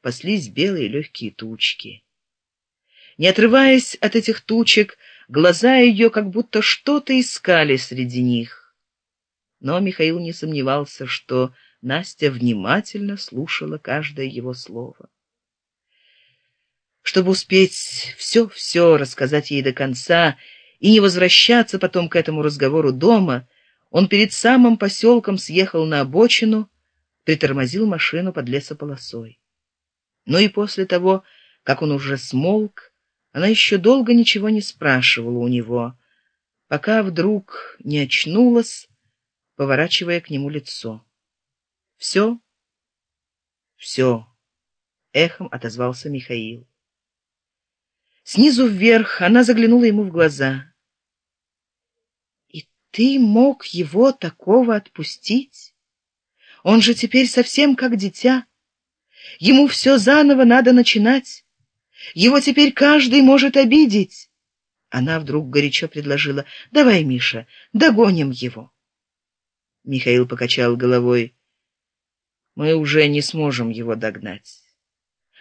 паслись белые легкие тучки. Не отрываясь от этих тучек, глаза ее как будто что-то искали среди них. Но Михаил не сомневался, что Настя внимательно слушала каждое его слово. Чтобы успеть все-все рассказать ей до конца и не возвращаться потом к этому разговору дома, он перед самым поселком съехал на обочину, притормозил машину под лесополосой. Но и после того, как он уже смолк, она еще долго ничего не спрашивала у него, пока вдруг не очнулась, поворачивая к нему лицо. «Все?» «Все», — эхом отозвался Михаил. Снизу вверх она заглянула ему в глаза. «И ты мог его такого отпустить? Он же теперь совсем как дитя. Ему все заново надо начинать. Его теперь каждый может обидеть». Она вдруг горячо предложила. «Давай, Миша, догоним его». Михаил покачал головой. «Мы уже не сможем его догнать».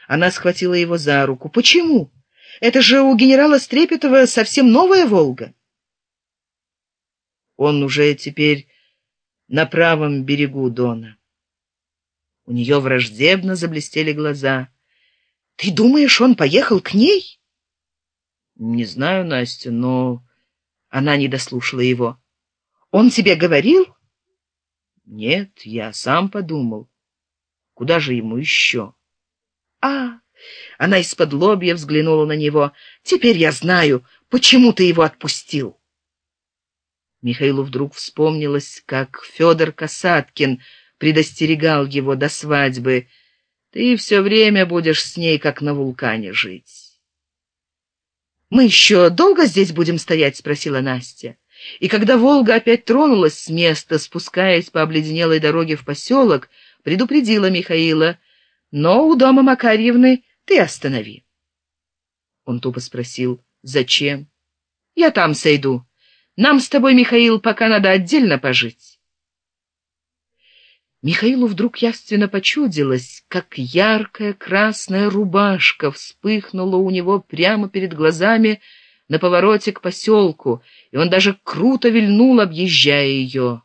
Она схватила его за руку. «Почему?» Это же у генерала Стрепетова совсем новая «Волга». Он уже теперь на правом берегу Дона. У нее враждебно заблестели глаза. «Ты думаешь, он поехал к ней?» «Не знаю, Настя, но...» Она не дослушала его. «Он тебе говорил?» «Нет, я сам подумал. Куда же ему еще?» «А, она из-под лобья взглянула на него. «Теперь я знаю, почему ты его отпустил». Михаилу вдруг вспомнилось, как Федор Касаткин предостерегал его до свадьбы. «Ты все время будешь с ней, как на вулкане, жить». «Мы еще долго здесь будем стоять?» — спросила Настя. И когда Волга опять тронулась с места, спускаясь по обледенелой дороге в поселок, предупредила Михаила. «Но у дома Макарьевны ты останови. Он тупо спросил, зачем? Я там сойду. Нам с тобой, Михаил, пока надо отдельно пожить. Михаилу вдруг явственно почудилось, как яркая красная рубашка вспыхнула у него прямо перед глазами на повороте к поселку, и он даже круто вильнул, объезжая ее.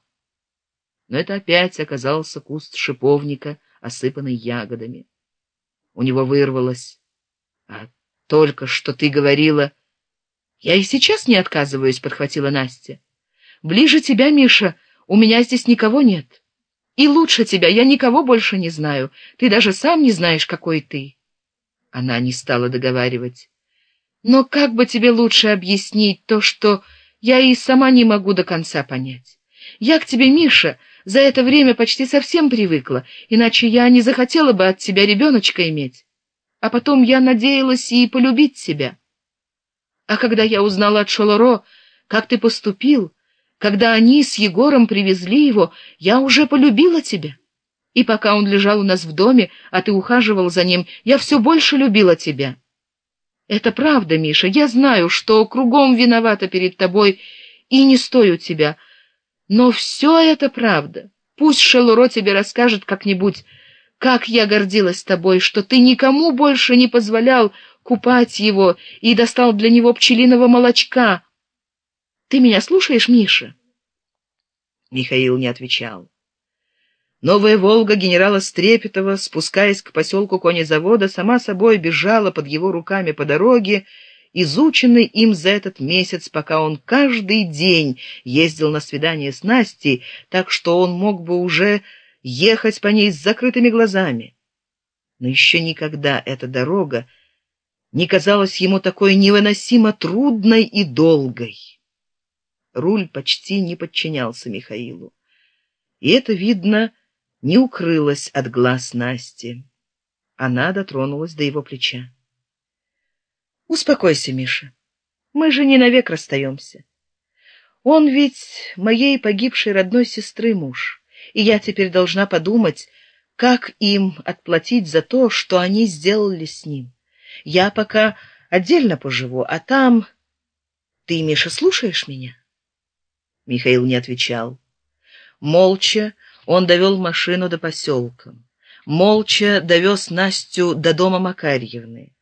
Но это опять оказался куст шиповника, осыпанный ягодами у него вырвалось. А только что ты говорила... Я и сейчас не отказываюсь, подхватила Настя. Ближе тебя, Миша, у меня здесь никого нет. И лучше тебя я никого больше не знаю. Ты даже сам не знаешь, какой ты. Она не стала договаривать. Но как бы тебе лучше объяснить то, что я и сама не могу до конца понять? Я к тебе, Миша, за это время почти совсем привыкла, иначе я не захотела бы от тебя ребеночка иметь. А потом я надеялась и полюбить тебя. А когда я узнала от Шолоро, как ты поступил, когда они с Егором привезли его, я уже полюбила тебя. И пока он лежал у нас в доме, а ты ухаживал за ним, я все больше любила тебя. Это правда, Миша, я знаю, что кругом виновата перед тобой и не стою тебя, — но все это правда. Пусть Шелуро тебе расскажет как-нибудь, как я гордилась тобой, что ты никому больше не позволял купать его и достал для него пчелиного молочка. Ты меня слушаешь, Миша? Михаил не отвечал. Новая «Волга» генерала Стрепетова, спускаясь к поселку конезавода, сама собой бежала под его руками по дороге, изученный им за этот месяц, пока он каждый день ездил на свидание с Настей, так что он мог бы уже ехать по ней с закрытыми глазами. Но еще никогда эта дорога не казалась ему такой невыносимо трудной и долгой. Руль почти не подчинялся Михаилу. И это, видно, не укрылось от глаз Насти. Она дотронулась до его плеча. Успокойся, Миша. Мы же не навек расстаемся. Он ведь моей погибшей родной сестры муж, и я теперь должна подумать, как им отплатить за то, что они сделали с ним. Я пока отдельно поживу, а там... Ты, Миша, слушаешь меня? Михаил не отвечал. Молча он довел машину до поселка. молча довез Настю до дома Макарьевны.